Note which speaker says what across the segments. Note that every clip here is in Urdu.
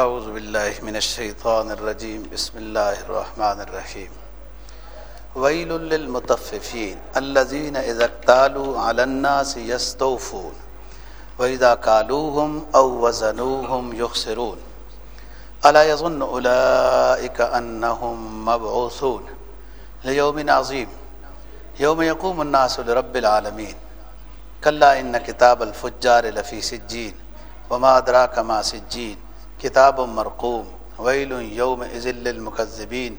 Speaker 1: أعوذ بالله من الشيطان الرجيم. بسم الله الرحمن الرحيم. ويل للمطففين الذين إذا اكتالوا على الناس يستوفون. وإذا كالوهم أو وزنوهم يخسرون. ألا يظن أولئك أنهم مبعوثون. ليوم عظيم. يوم يقوم الناس لرب العالمين. كلا إن كتاب الفجار لفي سجين. وما أدراك ما سجين. كتاب مرقوم ويل يومئذ للمكذبين.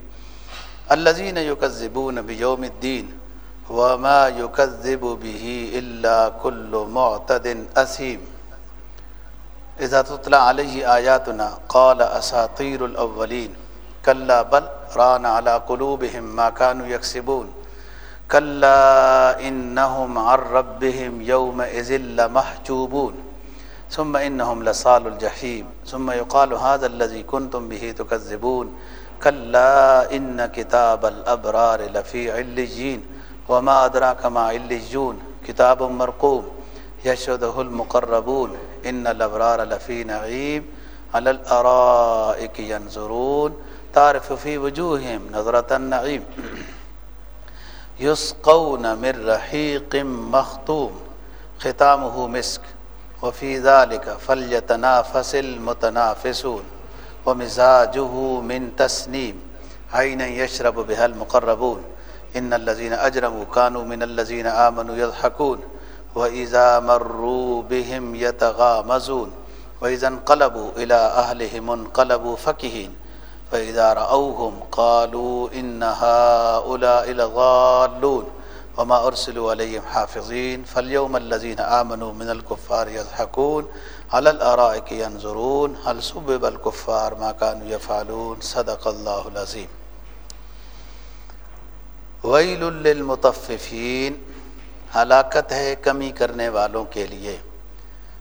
Speaker 1: الذين يكذبون بيوم الدين وما يكذب به إلا كل معتد أثيم. إذا تطلع عليه آياتنا قال أساطير الأولين كلا بل ران على قلوبهم ما كانوا يكسبون. كلا إنهم عن ربهم يومئذ لمحجوبون. ثم إنهم لصال الجحيم. ثم يقال هذا الذي كنتم به تكذبون. كلا إن كتاب الأبرار لفي علجين وما أدراك ما علجون كتاب مرقوم يشهده المقربون. إن الأبرار لفي نعيم على الأرائك ينظرون. تعرف في وجوههم نظرة النعيم. يسقون من رحيق مختوم. ختامه مسك. وفي ذلك فليتنافس المتنافسون ومزاجه من تسنيم عينا يشرب بها المقربون إن الذين أجرموا كانوا من الذين آمنوا يضحكون وإذا مروا بهم يتغامزون وإذا انقلبوا إلى أهلهم انقلبوا فكهين فإذا رأوهم قالوا إن هؤلاء لضالون وما أرسلوا عليهم حافظين فاليوم الذين آمنوا من الكفار يضحكون على الأرائك ينظرون هل سبب الكفار ما كانوا يفعلون صدق الله العظيم. ویل للمطففین ہلاکت ہے کمی کرنے والوں کے لیے۔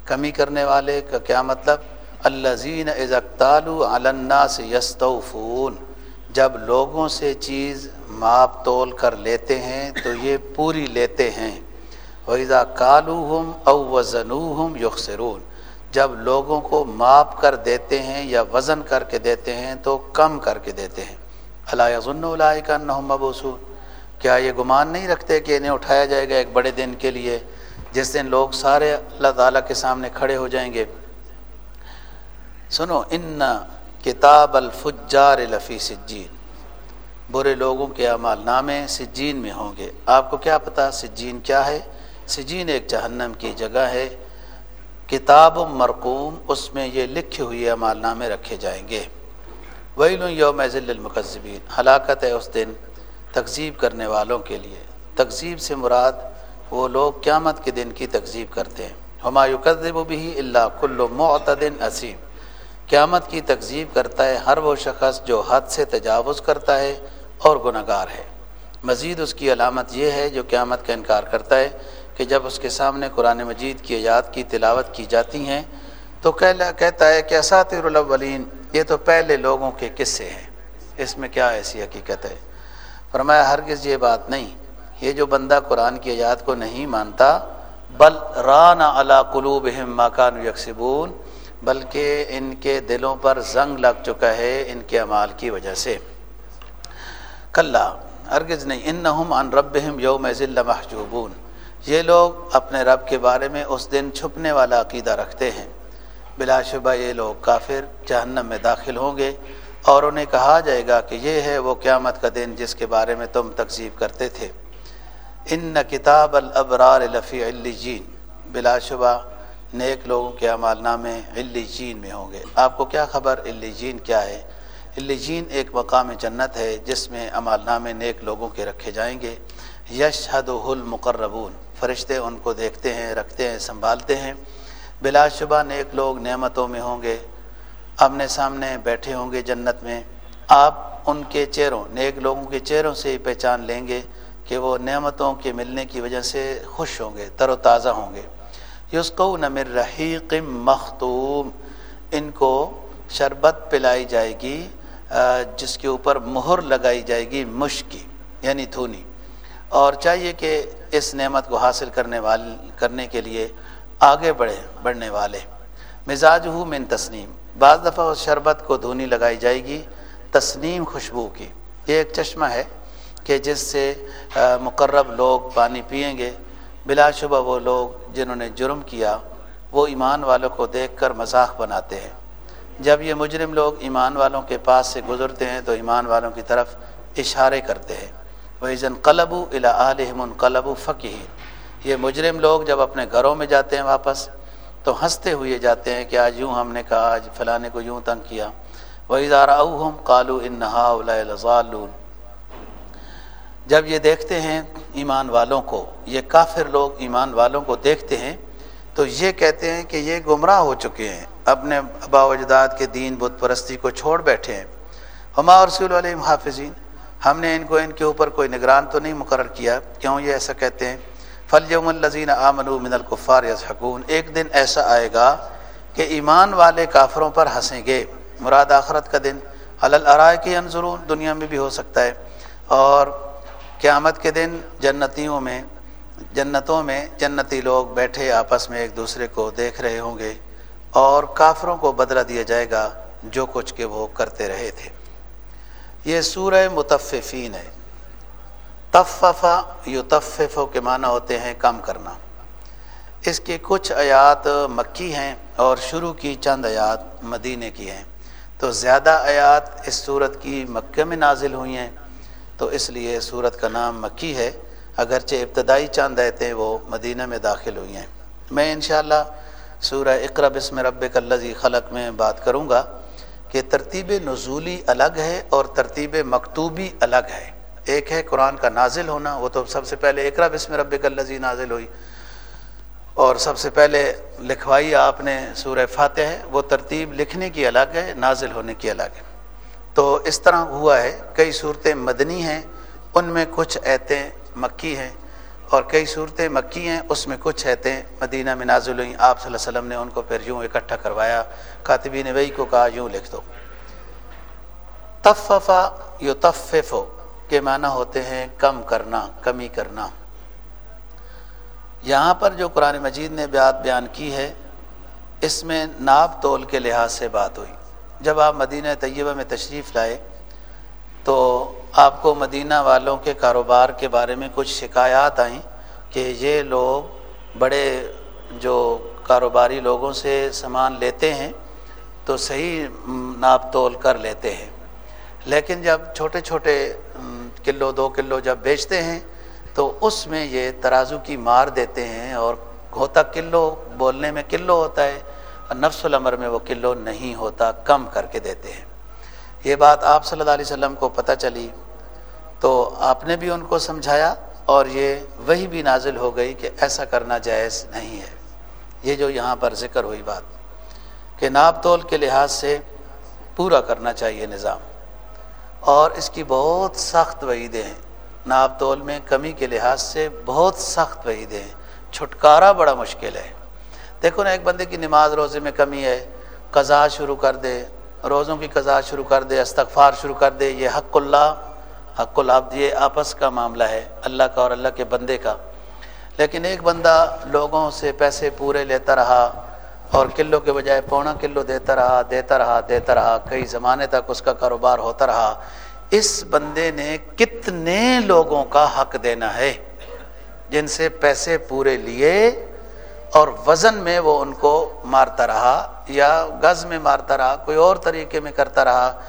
Speaker 1: کمی کرنے والے کا کیا مطلب؟ الزین ازکتالو الناس یستوفون۔ جب لوگوں سے چیز ماپ تول کر لیتے ہیں تو یہ پوری لیتے ہیں۔ ویزا کالو ہم او وزنو ہم یخسرون جب لوگوں کو ماپ کر دیتے ہیں یا وزن کر کے دیتے ہیں تو کم کر کے دیتے ہیں۔ اللہ یظن اللہ کا مبوسون کیا یہ گمان نہیں رکھتے کہ انہیں اٹھایا جائے گا ایک بڑے دن کے لیے جس دن لوگ سارے اللہ تعالیٰ کے سامنے کھڑے ہو جائیں گے؟ سنو ان کتاب الفجار لفی سجین۔ برے لوگوں کے اعمال نامے سجین میں ہوں گے۔ آپ کو کیا پتا سجین کیا ہے؟ سجین ایک جہنم کی جگہ ہے۔ کتاب مرقوم، اس میں یہ لکھے ہوئے اعمال نامے رکھے جائیں گے۔ ویل یوم ذل المقذبین ہلاکت ہے اس دن تقزیب کرنے والوں کے لیے۔ تقزیب سے مراد وہ لوگ قیامت کے دن کی تقزیب کرتے ہیں۔ ہمایو قدب و بھی اللہ کل معتدن اسیم۔ قیامت کی تقزیب کرتا ہے، ہر وہ شخص جو حد سے تجاوز کرتا ہے اور گناہ گار ہے۔ مزید اس کی علامت یہ ہے جو قیامت کا انکار کرتا ہے کہ جب اس کے سامنے قرآن مجید کی ایات کی تلاوت کی جاتی ہیں، تو کہتا ہے کہ اساتر الاولین، یہ تو پہلے لوگوں کے قصے ہیں۔ اس میں کیا ایسی حقیقت ہے؟ فرمایا، ہرگز یہ بات نہیں۔ یہ جو بندہ قرآن کی ایات کو نہیں مانتا، بل ران علا قلوب ماکان یکسبون بلکہ ان کے دلوں پر زنگ لگ چکا ہے ان کے اعمال کی وجہ سے۔ کلّا، ہرگز نہیں ان نہم ان رب یوم ذل محجوبون۔ یہ لوگ اپنے رب کے بارے میں اس دن چھپنے والا عقیدہ رکھتے ہیں۔ بلا شبہ یہ لوگ کافر جہنم میں داخل ہوں گے اور انہیں کہا جائے گا کہ یہ ہے وہ قیامت کا دن جس کے بارے میں تم تقزیب کرتے تھے۔ ان نہ کتاب الابرار لفی علی جین بلا شبہ نیک لوگوں کے اعمال نامے علی جین میں ہوں گے۔ آپ کو کیا خبر؟ علی جین کیا ہے؟ علی جین ایک مقام جنت ہے جس میں اعمال نامے نیک لوگوں کے رکھے جائیں گے۔ یش حد المقربون، فرشتے ان کو دیکھتے ہیں، رکھتے ہیں، سنبھالتے ہیں۔ بلا شبہ نیک لوگ نعمتوں میں ہوں گے۔ آمنے سامنے بیٹھے ہوں گے جنت میں۔ آپ ان کے چہروں، نیک لوگوں کے چہروں سے ہی پہچان لیں گے کہ وہ نعمتوں کے ملنے کی وجہ سے خوش ہوں گے، تر و تازہ ہوں گے۔ یسقو نمر رحیق مختوم، ان کو شربت پلائی جائے گی جس کے اوپر مہر لگائی جائے گی مشکی یعنی دھونی۔ اور چاہیے کہ اس نعمت کو حاصل کرنے والے کرنے کے لیے آگے بڑھے، بڑھنے والے۔ مزاج ہو من تسنیم۔ بعض دفعہ اس شربت کو دھونی لگائی جائے گی، تسنیم خوشبو کی۔ یہ ایک چشمہ ہے کہ جس سے مقرب لوگ پانی پئیں گے۔ بلا شبہ وہ لوگ جنہوں نے جرم کیا، وہ ایمان والوں کو دیکھ کر مذاق بناتے ہیں۔ جب یہ مجرم لوگ ایمان والوں کے پاس سے گزرتے ہیں تو ایمان والوں کی طرف اشارے کرتے ہیں۔ وہ زن قلب و علیہم قلب و فقی یہ مجرم لوگ جب اپنے گھروں میں جاتے ہیں واپس، تو ہنستے ہوئے جاتے ہیں کہ آج یوں ہم نے کہا، آج فلانے کو یوں تنگ کیا۔ وہ ادارہ اوہم کالو انہا ضالون جب یہ دیکھتے ہیں ایمان والوں کو، یہ کافر لوگ ایمان والوں کو دیکھتے ہیں، تو یہ کہتے ہیں کہ یہ گمراہ ہو چکے ہیں۔ اپنے ابا اجداد کے دین بت پرستی کو چھوڑ بیٹھے ہیں۔ ہما رسول علیہ حافظین، ہم نے ان کو ان کے اوپر کوئی نگران تو نہیں مقرر کیا، کیوں یہ ایسا کہتے ہیں؟ فل یوم الزین آمن من القفار یزحکون ایک دن ایسا آئے گا کہ ایمان والے کافروں پر ہنسیں گے۔ مراد آخرت کا دن الرائے کی انضرون دنیا میں بھی ہو سکتا ہے۔ اور قیامت کے دن جنتیوں میں، جنتوں میں جنتی لوگ بیٹھے آپس میں ایک دوسرے کو دیکھ رہے ہوں گے اور کافروں کو بدلہ دیا جائے گا جو کچھ کہ وہ کرتے رہے تھے۔ یہ سورہ متففین ہے۔ تففا یو کے معنی ہوتے ہیں کم کرنا۔ اس کی کچھ آیات مکی ہیں اور شروع کی چند آیات مدینے کی ہیں۔ تو زیادہ آیات اس صورت کی مکہ میں نازل ہوئی ہیں۔ تو اس لیے صورت کا نام مکی ہے۔ اگرچہ ابتدائی چاند آیتیں وہ مدینہ میں داخل ہوئی ہیں۔ میں انشاءاللہ سورہ اقرا بسم رب کلزی خلق میں بات کروں گا کہ ترتیب نزولی الگ ہے اور ترتیب مکتوبی الگ ہے۔ ایک ہے قرآن کا نازل ہونا، وہ تو سب سے پہلے اقرا بسم رب کلزی نازل ہوئی۔ اور سب سے پہلے لکھوائی آپ نے سورہ فاتح ہے وہ ترتیب لکھنے کی الگ ہے، نازل ہونے کی الگ ہے۔ تو اس طرح ہوا ہے، کئی صورتیں مدنی ہیں، ان میں کچھ ایتیں مکی ہیں۔ اور کئی صورتیں مکی ہیں، اس میں کچھ ایتیں مدینہ میں نازل ہوئیں۔ آپ صلی اللہ علیہ وسلم نے ان کو پھر یوں اکٹھا کروایا۔ کاتبین وئی کو کہا، یوں لکھ دو۔ تففا یو تفو کے معنی ہوتے ہیں کم کرنا، کمی کرنا۔ یہاں پر جو قرآن مجید نے بیات بیان کی ہے، اس میں ناپ تول کے لحاظ سے بات ہوئی۔ جب آپ مدینہ طیبہ میں تشریف لائے تو آپ کو مدینہ والوں کے کاروبار کے بارے میں کچھ شکایات آئیں کہ یہ لوگ بڑے جو کاروباری لوگوں سے سامان لیتے ہیں تو صحیح ناپ تول کر لیتے ہیں۔ لیکن جب چھوٹے چھوٹے کلو، دو کلو جب بیچتے ہیں تو اس میں یہ ترازو کی مار دیتے ہیں اور ہوتا کلو، بولنے میں کلو ہوتا ہے۔ اور نفس العمر میں وہ کلو نہیں ہوتا، کم کر کے دیتے ہیں۔ یہ بات آپ صلی اللہ علیہ وسلم کو پتہ چلی۔ تو آپ نے بھی ان کو سمجھایا اور یہ وہی بھی نازل ہو گئی کہ ایسا کرنا جائز نہیں ہے۔ یہ جو یہاں پر ذکر ہوئی بات کہ ناپ تول کے لحاظ سے پورا کرنا چاہیے نظام۔ اور اس کی بہت سخت وعیدیں ہیں۔ ناپ تول میں کمی کے لحاظ سے بہت سخت وعیدیں ہیں۔ چھٹکارا بڑا مشکل ہے۔ دیکھو نا، ایک بندے کی نماز روزے میں کمی ہے، قضا شروع کر دے، روزوں کی قضا شروع کر دے، استغفار شروع کر دے، یہ حق اللہ، حق العبد، یہ آپس کا معاملہ ہے، اللہ کا اور اللہ کے بندے کا۔ لیکن ایک بندہ لوگوں سے پیسے پورے لیتا رہا اور کلو کے بجائے پونا کلو دیتا رہا دیتا رہا دیتا رہا، کئی زمانے تک اس کا کاروبار ہوتا رہا۔ اس بندے نے کتنے لوگوں کا حق دینا ہے، جن سے پیسے پورے لیے اور وزن میں وہ ان کو مارتا رہا یا گز میں مارتا رہا، کوئی اور طریقے میں کرتا رہا،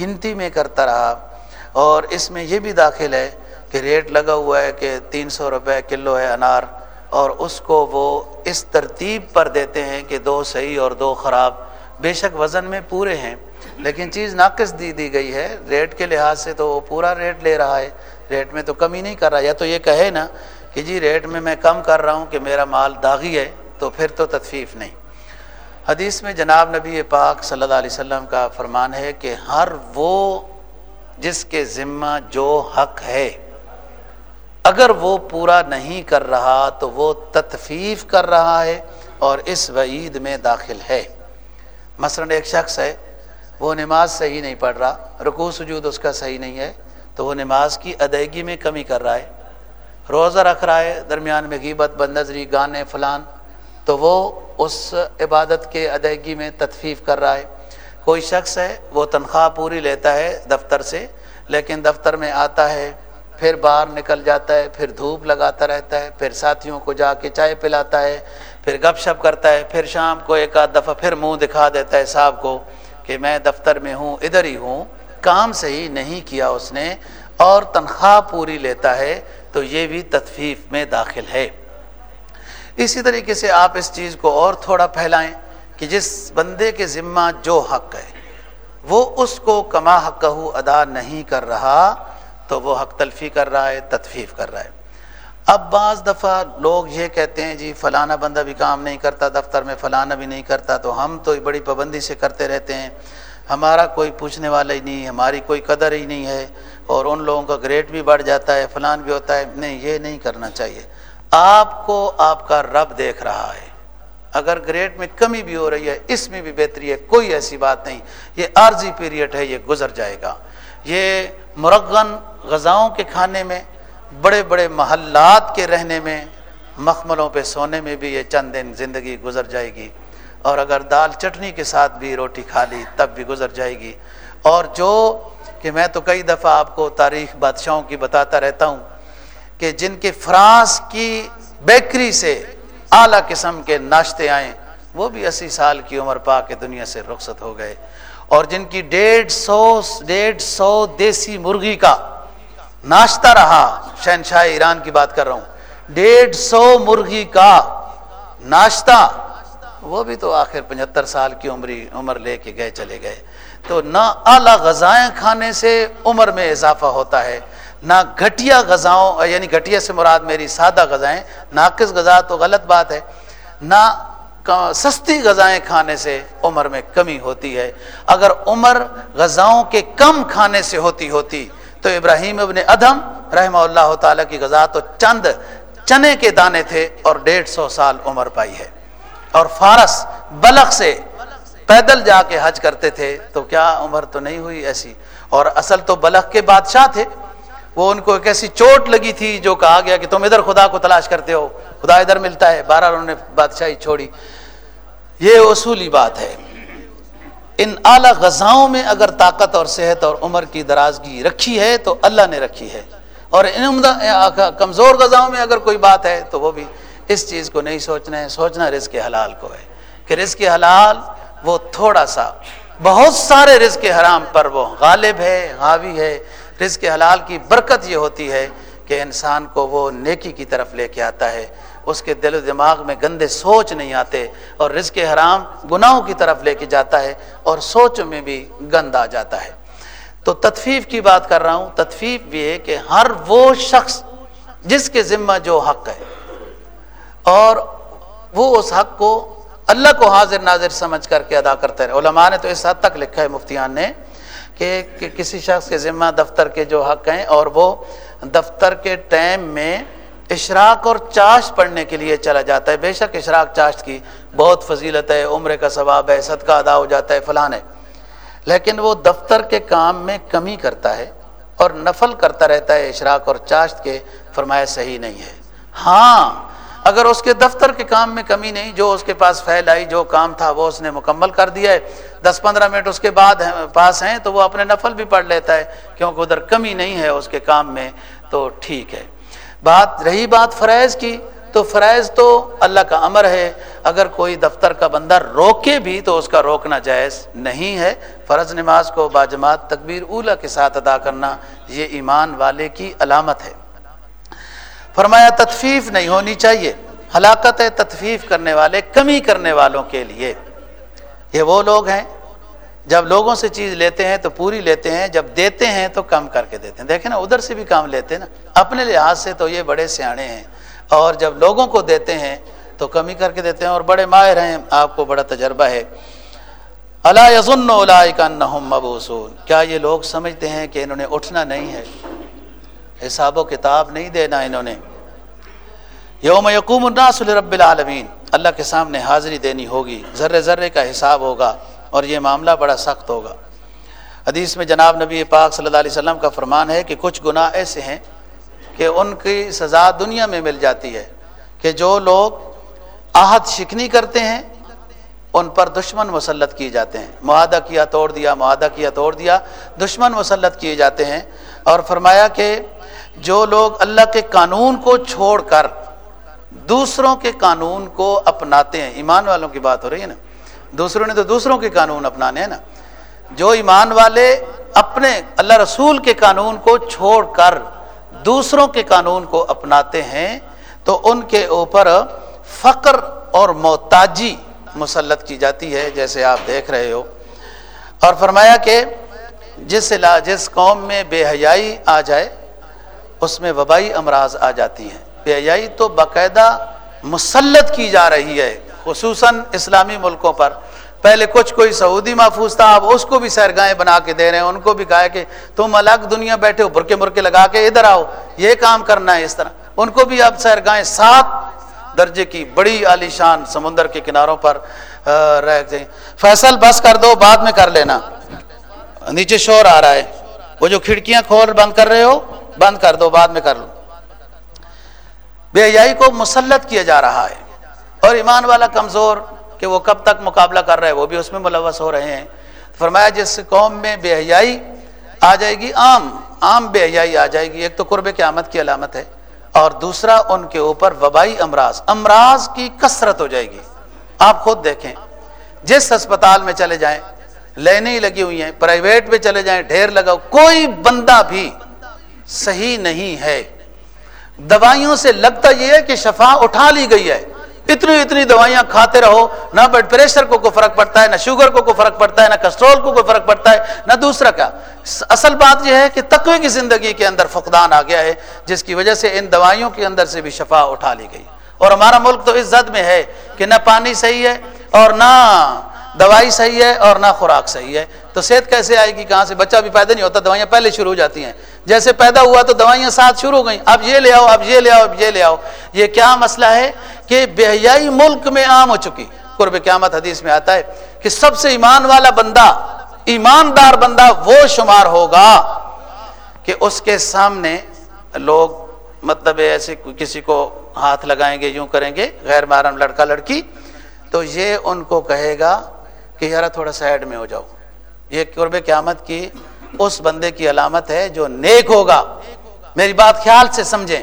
Speaker 1: گنتی میں کرتا رہا۔ اور اس میں یہ بھی داخل ہے کہ ریٹ لگا ہوا ہے کہ تین سو روپے کلو ہے انار۔ اور اس کو وہ اس ترتیب پر دیتے ہیں کہ دو صحیح اور دو خراب۔ بے شک وزن میں پورے ہیں، لیکن چیز ناقص دی دی گئی ہے۔ ریٹ کے لحاظ سے تو وہ پورا ریٹ لے رہا ہے۔ ریٹ میں تو کمی نہیں کر رہا، یا تو یہ کہے نا کہ جی ریٹ میں میں کم کر رہا ہوں کہ میرا مال داغی ہے، تو پھر تو تدفیف نہیں۔ حدیث میں جناب نبی پاک صلی اللہ علیہ وسلم کا فرمان ہے کہ ہر وہ جس کے ذمہ جو حق ہے، اگر وہ پورا نہیں کر رہا تو وہ تطفیف کر رہا ہے اور اس وعید میں داخل ہے۔ مثلا ایک شخص ہے، وہ نماز صحیح نہیں پڑھ رہا، رکوع سجود اس کا صحیح نہیں ہے، تو وہ نماز کی ادائیگی میں کمی کر رہا ہے۔ روزہ رکھ رہا ہے، درمیان میں غیبت بندری گانے فلان، تو وہ اس عبادت کے ادائیگی میں تدفیف کر رہا ہے۔ کوئی شخص ہے، وہ تنخواہ پوری لیتا ہے دفتر سے، لیکن دفتر میں آتا ہے، پھر باہر نکل جاتا ہے، پھر دھوپ لگاتا رہتا ہے، پھر ساتھیوں کو جا کے چائے پلاتا ہے، پھر گپ شپ کرتا ہے، پھر شام کو ایک آدھ دفعہ پھر منہ دکھا دیتا ہے صاحب کو کہ میں دفتر میں ہوں، ادھر ہی ہوں۔ کام صحیح نہیں کیا اس نے، اور تنخواہ پوری لیتا ہے تو یہ بھی تطفیف میں داخل ہے۔ اسی طریقے سے آپ اس چیز کو اور تھوڑا پھیلائیں کہ جس بندے کے ذمہ جو حق ہے، وہ اس کو کما حق ادا نہیں کر رہا تو وہ حق تلفی کر رہا ہے، تطفیف کر رہا ہے۔ اب بعض دفعہ لوگ یہ کہتے ہیں جی فلانا بندہ بھی کام نہیں کرتا، دفتر میں فلانا بھی نہیں کرتا، تو ہم تو بڑی پابندی سے کرتے رہتے ہیں۔ ہمارا کوئی پوچھنے والا ہی نہیں، ہماری کوئی قدر ہی نہیں ہے۔ اور ان لوگوں کا گریڈ بھی بڑھ جاتا ہے، فلان بھی ہوتا ہے۔ نہیں، یہ نہیں کرنا چاہیے۔ آپ کو آپ کا رب دیکھ رہا ہے۔ اگر گریڈ میں کمی بھی ہو رہی ہے، اس میں بھی بہتری ہے، کوئی ایسی بات نہیں۔ یہ عارضی پیریڈ ہے، یہ گزر جائے گا۔ یہ مرغن غذاؤں کے کھانے میں، بڑے بڑے محلات کے رہنے میں، مخملوں پہ سونے میں بھی یہ چند دن زندگی گزر جائے گی۔ اور اگر دال چٹنی کے ساتھ بھی روٹی کھا لی، تب بھی گزر جائے گی۔ اور جو کہ میں تو کئی دفعہ آپ کو تاریخ بادشاہوں کی بتاتا رہتا ہوں کہ جن کے فرانس کی بیکری سے اعلیٰ قسم کے ناشتے آئیں وہ بھی اسی سال کی عمر پا کے دنیا سے رخصت ہو گئے۔ اور جن کی ڈیڑھ سو ڈیڑھ سو دیسی مرغی کا ناشتہ رہا، شہنشاہ ایران کی بات کر رہا ہوں، ڈیڑھ سو مرغی کا ناشتہ، وہ بھی تو آخر پچہتر سال کی عمری، عمر لے کے گئے، چلے گئے۔ تو نہ اعلیٰ غذائیں کھانے سے عمر میں اضافہ ہوتا ہے، نہ گھٹیا غذاؤں یعنی گھٹیا سے مراد میری سادہ غذائیں، ناقص غذا تو غلط بات ہے، نہ سستی غذائیں کھانے سے عمر میں کمی ہوتی ہے۔ اگر عمر غذاؤں کے کم کھانے سے ہوتی ہوتی، تو ابراہیم ابن ادم رحمہ اللہ تعالیٰ کی غذا تو چند چنے کے دانے تھے اور ڈیڑھ سو سال عمر پائی ہے۔ اور فارس بلخ سے پیدل جا کے حج کرتے تھے، تو کیا عمر تو نہیں ہوئی ایسی؟ اور اصل تو بلخ کے بادشاہ تھے۔ وہ ان کو ایک ایسی چوٹ لگی تھی جو کہا گیا کہ تم ادھر خدا کو تلاش کرتے ہو، خدا ادھر ملتا ہے۔ بارہ انہوں نے بادشاہی چھوڑی۔ یہ اصولی بات ہے۔ ان اعلی غذاؤں میں اگر طاقت اور صحت اور عمر کی درازگی رکھی ہے، تو اللہ نے رکھی ہے۔ اور ان عمدہ، کمزور غذاؤں میں اگر کوئی بات ہے، تو وہ بھی اس چیز کو نہیں سوچنا ہے۔ سوچنا رزق حلال کو ہے۔ کہ رزق حلال وہ تھوڑا سا، بہت سارے رزق حرام پر وہ غالب ہے حاوی ہے۔ رزق حلال کی برکت یہ ہوتی ہے کہ انسان کو وہ نیکی کی طرف لے کے آتا ہے۔ اس کے دل و دماغ میں گندے سوچ نہیں آتے اور رزق حرام گناہوں کی طرف لے کے جاتا ہے اور سوچ میں بھی گند آ جاتا ہے۔ تو تطفیف کی بات کر رہا ہوں۔ تطفیف بھی ہے کہ ہر وہ شخص جس کے ذمہ جو حق ہے اور وہ اس حق کو اللہ کو حاضر ناظر سمجھ کر کے ادا کرتے رہے۔ علماء نے تو اس حد تک لکھا ہے مفتیان نے کہ, کہ کسی شخص کے ذمہ دفتر کے جو حق ہیں اور وہ دفتر کے ٹائم میں اشراق اور چاشت پڑھنے کے لیے چلا جاتا ہے۔ بے شک اشراق چاشت کی بہت فضیلت ہے عمر کا ثواب ہے صدقہ ادا ہو جاتا ہے فلان ہے لیکن وہ دفتر کے کام میں کمی کرتا ہے اور نفل کرتا رہتا ہے اشراق اور چاشت کے فرمایا صحیح نہیں ہے۔ ہاں اگر اس کے دفتر کے کام میں کمی نہیں، جو اس کے پاس پھیل آئی، جو کام تھا، وہ اس نے مکمل کر دیا ہے۔ دس پندرہ منٹ اس کے بعد پاس ہیں، تو وہ اپنے نفل بھی پڑھ لیتا ہے، کیونکہ ادھر کمی نہیں ہے اس کے کام میں، تو ٹھیک ہے۔ بات، رہی بات فرائض کی، تو فرائض تو اللہ کا امر ہے۔ اگر کوئی دفتر کا بندہ روکے بھی، تو اس کا روکنا جائز نہیں ہے۔ فرض نماز کو باجماعت تکبیر اولا کے ساتھ ادا کرنا، یہ ایمان والے کی علامت ہے۔ فرمایا تطفیف نہیں ہونی چاہیے۔ ہلاکت ہے تطفیف کرنے والے، کمی کرنے والوں کے لیے۔ یہ وہ لوگ ہیں، جب لوگوں سے چیز لیتے ہیں تو پوری لیتے ہیں، جب دیتے ہیں تو کم کر کے دیتے ہیں۔ دیکھیں نا، ادھر سے بھی کام لیتے ہیں نا۔ اپنے لحاظ سے تو یہ بڑے سیانے ہیں۔ اور جب لوگوں کو دیتے ہیں تو کمی کر کے دیتے ہیں۔ اور بڑے ماہر ہیں، آپ کو بڑا تجربہ ہے۔ اللہ یزن کا مبوسون کیا یہ لوگ سمجھتے ہیں کہ انہوں نے اٹھنا نہیں ہے؟ حساب و کتاب نہیں دینا انہوں نے۔ یوم یقوم الناس رب العالمین۔ اللہ کے سامنے حاضری دینی ہوگی، ذرے ذرے کا حساب ہوگا اور یہ معاملہ بڑا سخت ہوگا۔ حدیث میں جناب نبی پاک صلی اللہ علیہ وسلم کا فرمان ہے کہ کچھ گناہ ایسے ہیں کہ ان کی سزا دنیا میں مل جاتی ہے کہ جو لوگ آہت شکنی کرتے ہیں، ان پر دشمن مسلط کیے جاتے ہیں۔ معاہدہ کیا توڑ دیا، معاہدہ کیا توڑ دیا، دشمن مسلط کیے جاتے ہیں۔ اور فرمایا کہ جو لوگ اللہ کے قانون کو چھوڑ کر دوسروں کے قانون کو اپناتے ہیں، ایمان والوں کی بات ہو رہی ہے نا۔ دوسروں نے تو دوسروں کے قانون اپنانے ہیں نا۔ جو ایمان والے اپنے اللہ رسول کے قانون کو چھوڑ کر دوسروں کے قانون کو اپناتے ہیں، تو ان کے اوپر فقر اور محتاجی مسلط کی جاتی ہے، جیسے آپ دیکھ رہے ہو۔ اور فرمایا کہ جس جس قوم میں بے حیائی آ جائے اس میں وبائی امراض آ جاتی ہیں۔ بے حیائی تو باقاعدہ مسلط کی جا رہی ہے، خصوصاً اسلامی ملکوں پر۔ پہلے کچھ کوئی سعودی محفوظ تھا، اب اس کو بھی سیرگاہیں بنا کے دے رہے ہیں، ان کو بھی کہا کہ تم الگ دنیا بیٹھے ہو، برکے مرکے لگا کے ادھر آؤ، یہ کام کرنا ہے اس طرح۔ ان کو بھی اب سیرگاہیں سات درجے کی بڑی عالیشان سمندر کے کناروں پر رہ جائیں فیصل، بس کر دو، بعد میں کر لینا۔ نیچے شور آ رہا ہے۔ وہ جو کھڑکیاں کھول بند کر رہے ہو بند کر دو، بعد میں کر لو۔ بے حیائی کو مسلط کیا جا رہا ہے۔ اور ایمان والا کمزور کہ وہ کب تک مقابلہ کر رہے وہ بھی اس میں ملوث ہو رہے ہیں۔ فرمایا، جس قوم میں بے حیائی آ جائے گی، عام عام بے حیائی آ جائے گی۔ ایک تو قرب قیامت کی علامت ہے۔ اور دوسرا، ان کے اوپر وبائی امراض۔ امراض کی کثرت ہو جائے گی۔ آپ خود دیکھیں، جس اسپتال میں چلے جائیں، لینے ہی لگی ہوئی ہیں، پرائیویٹ میں چلے جائیں، ڈھیر لگاؤ، کوئی بندہ بھی صحیح نہیں ہے۔ دوائیوں سے لگتا یہ ہے کہ شفا اٹھا لی گئی ہے۔ اتنی اتنی دوائیاں کھاتے رہو۔ نہ بلڈ پریشر کو کوئی فرق پڑتا ہے، نہ شوگر کو کوئی فرق پڑتا ہے، نہ کسٹرول کو کوئی فرق پڑتا ہے، نہ دوسرا کیا۔ اصل بات یہ ہے کہ تقوی کی زندگی کے اندر فقدان آ گیا ہے، جس کی وجہ سے ان دوائیوں کے اندر سے بھی شفا اٹھا لی گئی۔ اور ہمارا ملک تو اس زد میں ہے کہ نہ پانی صحیح ہے اور نہ دوائی صحیح ہے اور نہ خوراک صحیح ہے۔ تو صحت کیسے آئے گی؟ کہاں سے؟ بچہ بھی پیدا نہیں ہوتا، دوائیاں پہلے شروع ہو جاتی ہیں۔ جیسے پیدا ہوا تو دوائیاں ساتھ شروع ہو گئیں۔ اب یہ لے آؤ، اب یہ لے آؤ، اب یہ لے آؤ۔ یہ کیا مسئلہ ہے کہ بہیائی ملک میں عام ہو چکی۔ قرب قیامت حدیث میں آتا ہے کہ سب سے ایمان والا بندہ، ایماندار بندہ وہ شمار ہوگا کہ اس کے سامنے لوگ مطلب ایسے کسی کو ہاتھ لگائیں گے، یوں کریں گے، غیر محرم لڑکا لڑکی۔ تو یہ ان کو کہے گا کہ یار تھوڑا سائڈ میں ہو جاؤ۔ یہ قرب قیامت کی اس بندے کی علامت ہے جو نیک ہوگا۔ میری بات خیال سے سمجھیں۔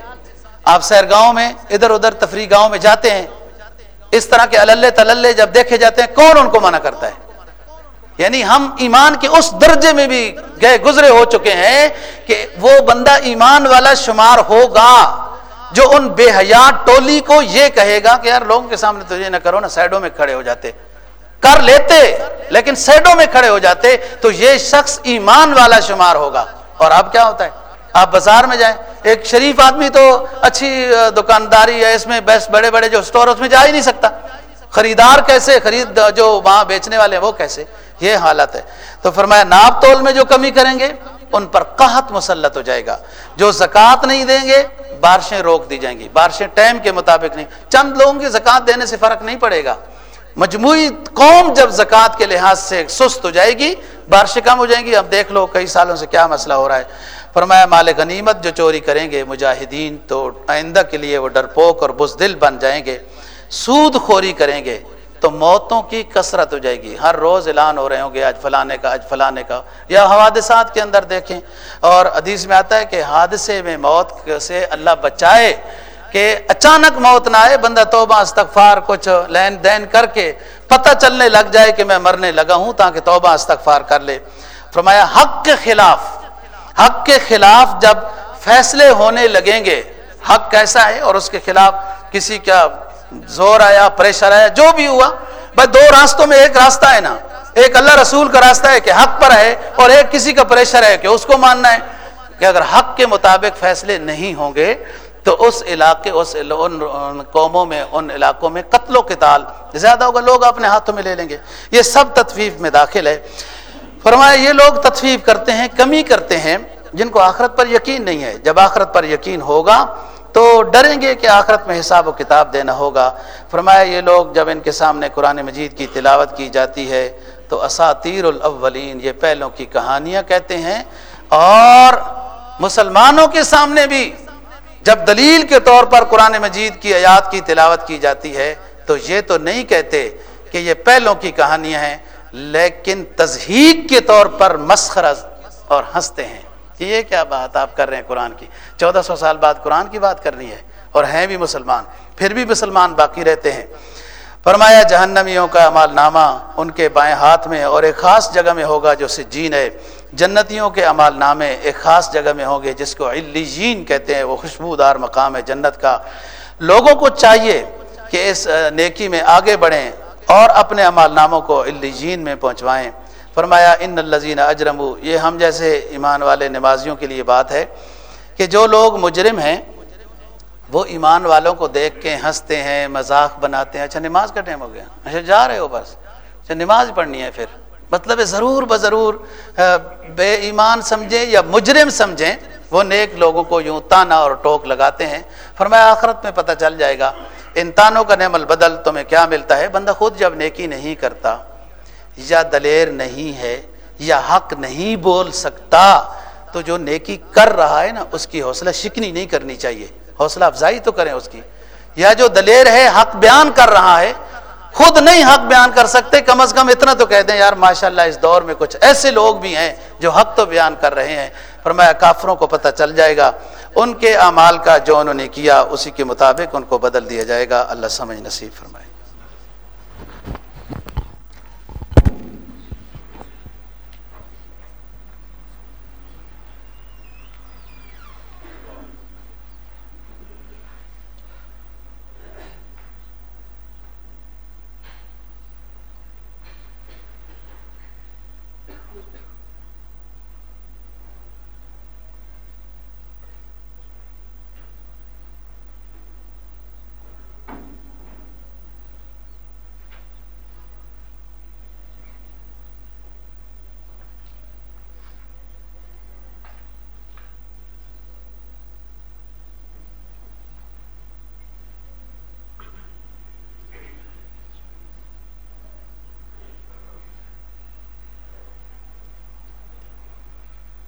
Speaker 1: آپ سیر گاؤں میں ادھر ادھر تفریح گاؤں میں جاتے ہیں۔ اس طرح کے اللہ تللے جب دیکھے جاتے ہیں، کون ان کو منع کرتا ہے؟ یعنی ہم ایمان کے اس درجے میں بھی گئے، گزرے ہو چکے ہیں کہ وہ بندہ ایمان والا شمار ہوگا جو ان بے حیات ٹولی کو یہ کہے گا کہ یار لوگوں کے سامنے تو یہ نہ کرو نا سائڈوں میں کھڑے ہو جاتے۔ کر لیتے۔ لیکن سائڈوں میں کھڑے ہو جاتے تو یہ شخص ایمان والا شمار ہوگا۔ اور اب کیا ہوتا ہے؟ آپ بازار میں جائیں، ایک شریف آدمی تو اچھی دکانداری ہے، اس میں بیسٹ بڑے بڑے جو اسٹور اس میں جا ہی نہیں سکتا۔ خریدار کیسے؟ خرید جو وہاں بیچنے والے ہیں، وہ کیسے؟ یہ حالت ہے۔ تو فرمایا، ناپ تول میں جو کمی کریں گے، ان پر قحط مسلط ہو جائے گا۔ جو زکوٰۃ نہیں دیں گے، بارشیں روک دی جائیں گی۔ بارشیں ٹائم کے مطابق نہیں۔ چند لوگوں کی زکوٰۃ دینے سے فرق نہیں پڑے گا۔ مجموعی قوم جب زکوٰۃ کے لحاظ سے سست ہو جائے گی، بارشیں کم ہو جائیں گی، اب دیکھ لو کئی سالوں سے کیا مسئلہ ہو رہا ہے۔ فرمایا، مال غنیمت جو چوری کریں گے، مجاہدین تو آئندہ کے لیے وہ ڈرپوک اور بزدل بن جائیں گے۔ سود خوری کریں گے تو موتوں کی کثرت ہو جائے گی۔ ہر روز اعلان ہو رہے ہوں گے، آج فلانے کا، آج فلانے کا۔ یا حوادثات کے اندر دیکھیں۔ اور حدیث میں آتا ہے کہ حادثے میں موت سے اللہ بچائے کہ اچانک موت نہ آئے، بندہ توبہ، استغفار، کچھ لین دین کر کے پتہ چلنے لگ جائے کہ میں مرنے لگا ہوں تاکہ توبہ، استغفار کر لے۔ فرمایا، حق کے خلاف، حق کے خلاف جب فیصلے ہونے لگیں گے، حق کیسا ہے اور اس کے خلاف کسی کا زور آیا، پریشر آیا، جو بھی ہوا، بھائی دو راستوں میں ایک راستہ ہے نا۔ ایک اللہ رسول کا راستہ ہے کہ حق پر ہے اور ایک کسی کا پریشر ہے کہ اس کو ماننا ہے۔ کہ اگر حق کے مطابق فیصلے نہیں ہوں گے تو اس علاقے، اس ان قوموں میں، ان علاقوں میں قتل و قتال زیادہ ہوگا، لوگ اپنے ہاتھوں میں لے لیں گے۔ یہ سب تطفیف میں داخل ہے۔ فرمایا، یہ لوگ تطفیف کرتے ہیں، کمی کرتے ہیں، جن کو آخرت پر یقین نہیں ہے۔ جب آخرت پر یقین ہوگا تو ڈریں گے کہ آخرت میں حساب و کتاب دینا ہوگا۔ فرمایا، یہ لوگ جب ان کے سامنے قرآن مجید کی تلاوت کی جاتی ہے تو اساتیر الاولین، یہ پہلوں کی کہانیاں کہتے ہیں اور مسلمانوں کے سامنے بھی جب دلیل کے طور پر قرآن مجید کی آیات کی تلاوت کی جاتی ہے، تو یہ تو نہیں کہتے کہ یہ پہلوں کی کہانیاں ہیں، لیکن تزہیق کے طور پر مسخر اور ہنستے ہیں۔ کہ یہ کیا بات آپ کر رہے ہیں قرآن کی؟ چودہ سو سال بعد قرآن کی بات کرنی ہے اور ہیں بھی مسلمان، پھر بھی مسلمان باقی رہتے ہیں۔ فرمایا، جہنمیوں کا عمال نامہ ان کے بائیں ہاتھ میں اور ایک خاص جگہ میں ہوگا جو سجین ہے۔ جنتیوں کے عمال نامے ایک خاص جگہ میں ہوں گے جس کو علیجین کہتے ہیں، وہ خوشبودار مقام ہے جنت کا۔ لوگوں کو چاہیے کہ اس نیکی میں آگے بڑھیں اور اپنے عمال ناموں کو علیجین میں پہنچوائیں۔ فرمایا، ان الزین اجرم یہ ہم جیسے ایمان والے نمازیوں کے لیے بات ہے کہ جو لوگ مجرم ہیں، وہ ایمان والوں کو دیکھ کے ہنستے ہیں، مذاق بناتے ہیں۔ اچھا نماز کا ٹائم ہو گیا اچھا جا رہے ہو بس اچھا نماز پڑھنی ہے پھر۔ مطلب ہے ضرور بضرور بے ایمان سمجھیں یا مجرم سمجھیں، وہ نیک لوگوں کو یوں تانا اور ٹوک لگاتے ہیں۔ فرمایا، آخرت میں پتہ چل جائے گا، ان تانوں کا نعم البدل تمہیں کیا ملتا ہے؟ بندہ خود جب نیکی نہیں کرتا، یا دلیر نہیں ہے، یا حق نہیں بول سکتا، تو جو نیکی کر رہا ہے نا، اس کی حوصلہ شکنی نہیں کرنی چاہیے۔ حوصلہ افزائی تو کریں اس کی۔ یا جو دلیر ہے، حق بیان کر رہا ہے خود نہیں حق بیان کر سکتے، کم از کم اتنا تو کہہ دیں، یار ماشاءاللہ اس دور میں کچھ ایسے لوگ بھی ہیں جو حق تو بیان کر رہے ہیں، فرمایا کافروں کو پتہ چل جائے گا، ان کے اعمال کا جو انہوں نے کیا، اسی کے مطابق ان کو بدل دیا جائے گا۔ اللہ سمجھ نصیب فرمائے۔